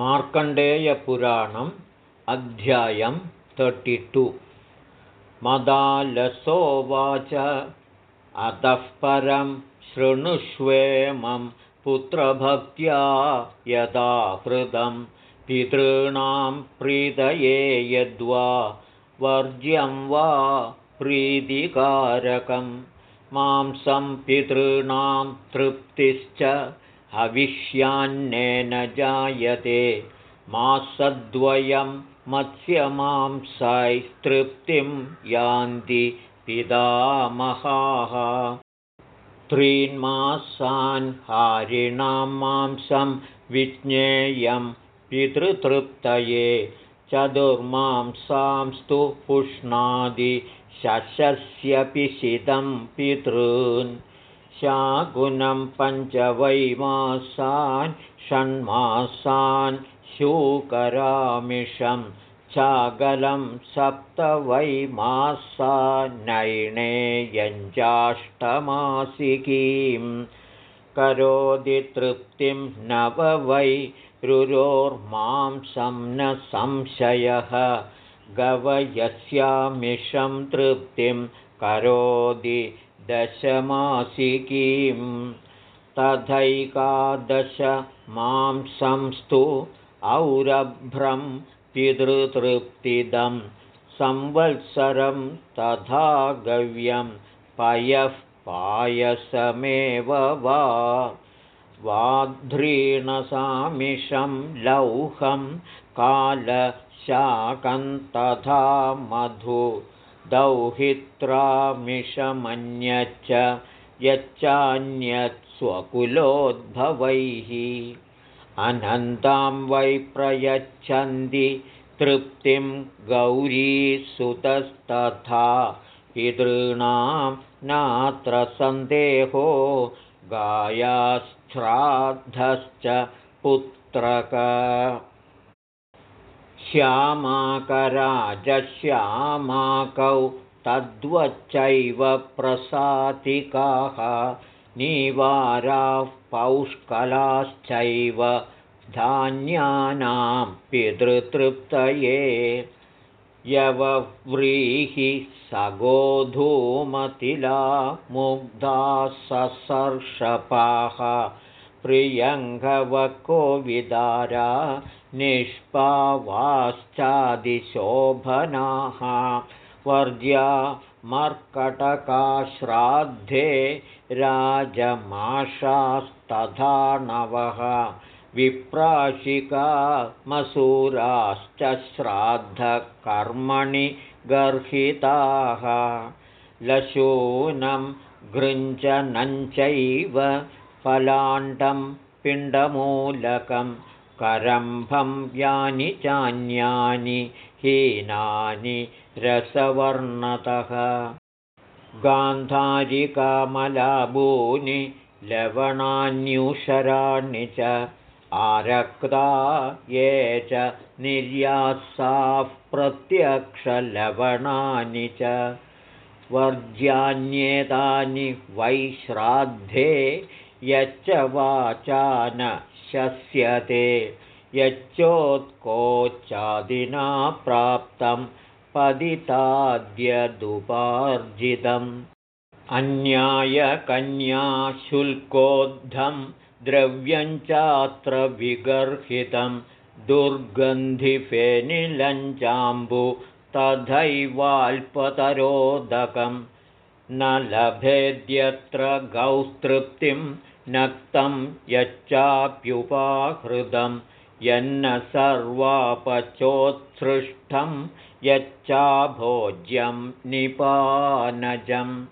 मार्कण्डेयपुराणम् अध्यायं तर्टि मदालसोवाच अतः परं शृणुष्वेमं पुत्रभक्त्या यदा कृतं पितॄणां प्रीतये यद्वा वर्ज्यं वा प्रीतिकारकं मांसं पितॄणां तृप्तिश्च हविष्यान्नेन जायते। मासद्वयं मत्स्यमांसैस्तृप्तिं यान्ति पितामहाः त्रीन्मासान् हारिणां मांसं विज्ञेयं पितृतृप्तये। चतुर्मांसांस्तु पुष्णादि शशस्यपिशितं पितॄन् शाकुनं पञ्चवैमासान् षण्मासान् शूकरामिषं चागलं सप्तवैमासान्नयिणे यञ्चाष्टमासिकीं करोति तृप्तिं नव वै रुरोर्मांसं न संशयः गवयस्यामिषं तृप्तिं करोति दशमासिकीं तथैकादश मांसंस्तु औरभ्रं पितृतृप्तिदं संवत्सरं तथा गव्यं पयः पायसमेव वा वाध्रीणसामिषं लौहं कालशाकं तथा मधु दौहित्रामिषमन्यच्च यच्चान्यत् स्वकुलोद्भवैः। अनन्तां वै प्रयच्छन्ति तृप्तिं गौरीसुतस्तथा पितॄणां नात्र सन्देहो गायाश्राद्धश्च पुत्रक श्यामाकराजश्यामाकौ तद्वच्चैव प्रसातिकाः निवाराः पौष्कलाश्चैव धान्यानां पितृतृप्तये यवव्रीहि सगोधूमतिला मुग्धा ससर्षपाः प्रियङ्गवकोविदारा निष्पावाश्चादिशोभनाः। वर्ज्या मर्कटकाश्राद्धे राजमाशास्तथा नवः। विप्राशिका मसूराश्च श्राद्धकर्मणि गर्हिताः। लशूनं गृञ्जनञ्चैव फलाण्डं पिण्डमूलकं करम्भं यानि चान्यानि हीनानि रसवर्णतः। गान्धारिकामलाभूनि लवणान्युषराणि च आरक्ता ये च निर्यासाः प्रत्यक्षलवणानि च। वर्ज्यान्येतानि वैश्राद्धे यच्च वाचा न शस्यते यच्चोत्कोच्चादिना प्राप्तं पदिताद्यदुपार्जितम्। अन्यायकन्याशुल्कोद्धं द्रव्यञ्चात्र विगर्हितं दुर्गन्धिफेनिलञ्चाम्बु तथैवाल्पतरोदकं। न लभेद्यत्र गौस्तृप्तिं नक्तं यच्चाप्युपाहृतं यन्न सर्वापचोत्सृष्टं यच्चाभोज्यं निपानजं।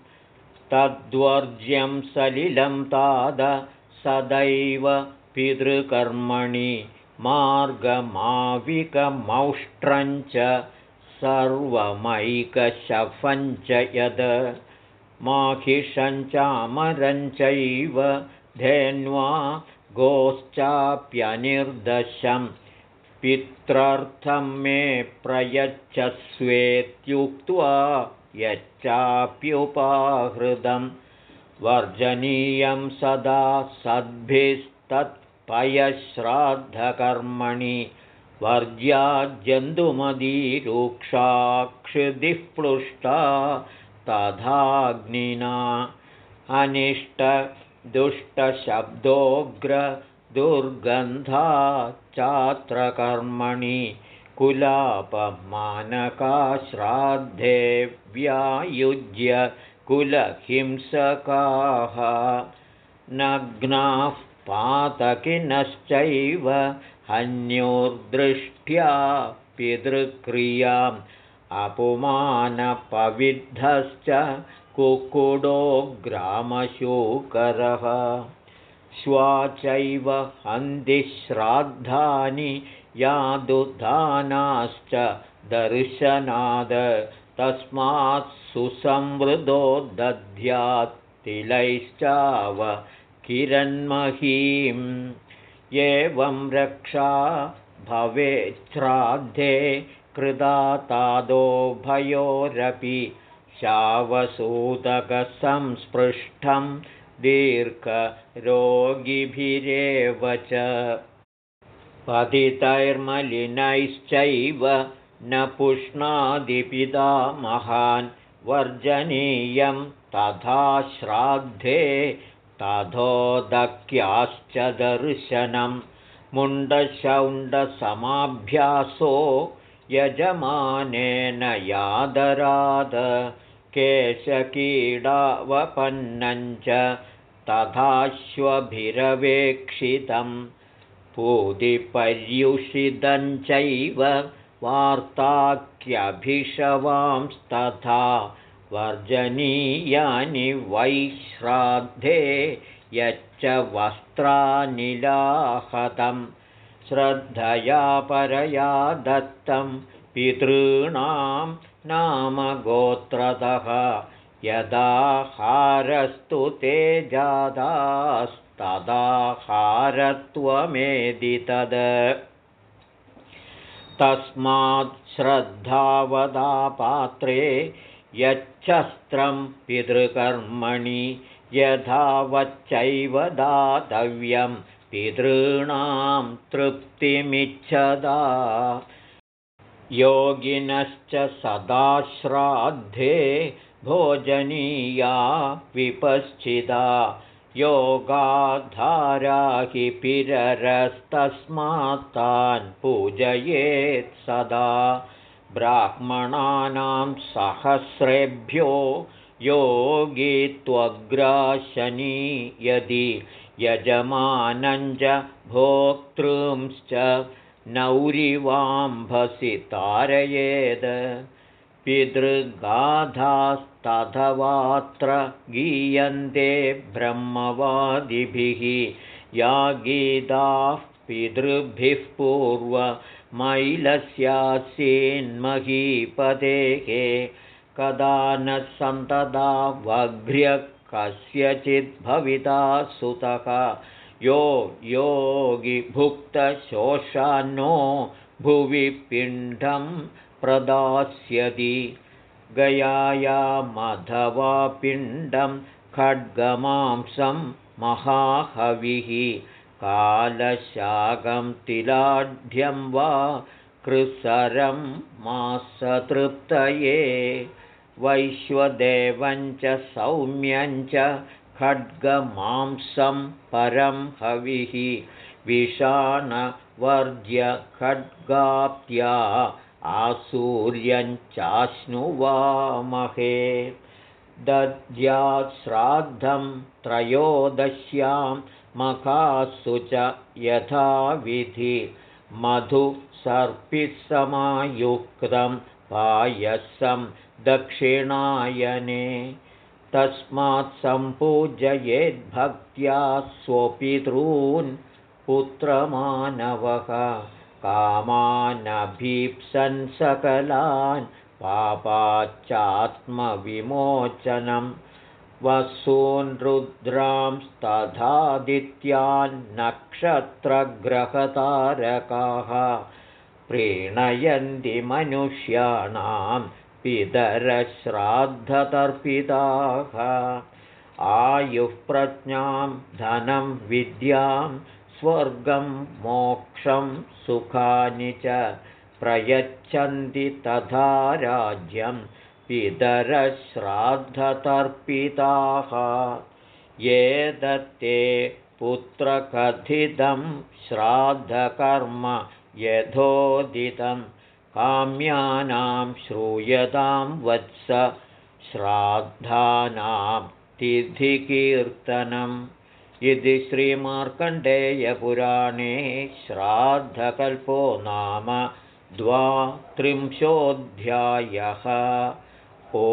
तद्वर्ज्यं सलिलं ताद सदैव पितृकर्मणि मार्गमाविकमौष्ट्रञ्च सर्वमैकशफञ्च यद्। माहिषञ्चामरञ्चैव धेन्वा गोश्चाप्यनिर्दशं पित्रर्थं मे प्रयच्छस्वेत्युक्त्वा यच्चाप्युपाहृदं वर्जनीयं सदा सद्भिस्तत्परिपालनम् पयश्राद्धकर्मणि वर्ज्याजन्तुमदीरूक्षाक्षिदिः प्लुष्टा तथाग्निना अनिष्टदुष्टशब्दोग्रदुर्गन्धा चात्रकर्मणि कुलापमानकाश्राद्धे व्यायुज्य कुलहिंसकाः नग्नाः पातकिनश्चैव हन्योर्दृष्ट्या पितृक्रियाम् अपुमानपविद्धश्च कुक्कुडो ग्रामशूकरः श्वाचैव हन्दिश्राद्धानि यादुधानाश्च दर्शनाद। तस्मात् सुसंवृदो दध्यात्तिलैश्चाव किरन्महीम् एवं रक्षा भवेच्छ्राद्धे कृदा तादो भयोरपि शावसूतकसंस्पृष्टं दीर्घरोगिभिरेव च। पतितैर्मलिनैश्चैव न पुष्णादिपिता महान् वर्जनीयं तथा श्राद्धे तथोदक्याश्च दर्शनं। मुण्डशौण्डसमाभ्यासो यजमानेन यादराद केशकीडावपन्नञ्च तथाश्वभिरवेक्षितं पूदिपर्युषितञ्चैव वार्ताख्यभिषवांस्तथा वर्जनीयानि वैश्राद्धे यच्च वस्त्रानिलाहतं श्रद्धया परया दत्तं पितॄणां नाम गोत्रतः यदाहारस्तु ते जातास्तदाहारत्वमेदि तद् तस्मात् श्रद्धावदा पात्रे यच्छस्त्रं पितृकर्मणि यथावच्चैव दातव्यं पितॄणां तृप्तिमिच्छदा योगिनश्च सदा श्राद्धे भोजनीया विपश्चिदा योगाधारा हि पिररस्तस्मात्तान् पूजयेत् सदा। ब्राह्मणानां सहस्रेभ्यो योगित्वग्राशनी यदि यजमानञ्च भोक्तृंश्च नौरिवाम्भसि तारयेद्। पितृगाधास्तथवात्र गीयन्ते ब्रह्मवादिभिः। या गीताः पितृभिः पूर्व मैलस्यासीन्महीपदेः कदा न सन्तदा वघ्र्य कस्यचिद्भविता सुतः यो योगिभुक्तशोषान्नो भुवि पिण्डं प्रदास्यति। गयायामधवा पिण्डं खड्गमांसं महाहविः। कालशाकं तिलाढ्यं वा कृसरं मासतृप्तये। वैश्वदेवञ्च सौम्यञ्च खड्गमांसं परं हविः विषाणवर्ज्यखड्गाप्त्या आसूर्यञ्चाश्नुवामहे दद्याश्राद्धं त्रयोदश्यां मखासु च यथाविधि मधुसर्पिसमायुक्तं पायसं दक्षिणायने तस्मात् सम्पूजयेद्भक्त्या स्वपितॄन् पुत्रमानवः। कामानभीप्सन् सकलान् पापाच्चात्मविमोचनं। वसून् रुद्रांस्तथादित्यान्नक्षत्रग्रहतारकाः प्रीणयन्ति मनुष्याणां पितरश्राद्धतर्पिताः। आयुः प्रज्ञां धनं विद्यां स्वर्गं मोक्षं सुखानि च प्रयच्छन्ति तथा राज्यं। पितरश्राद्धतर्पिताः। ये दत्ते पुत्रकथितं श्राद्धकर्म यथोदितं काम्यानां श्रूयतां वत्स श्राद्धानां तिथिकीर्तनम् इति श्रीमार्कण्डेयपुराणे श्राद्धकल्पो नाम द्वात्रिंशोऽध्यायः। ओ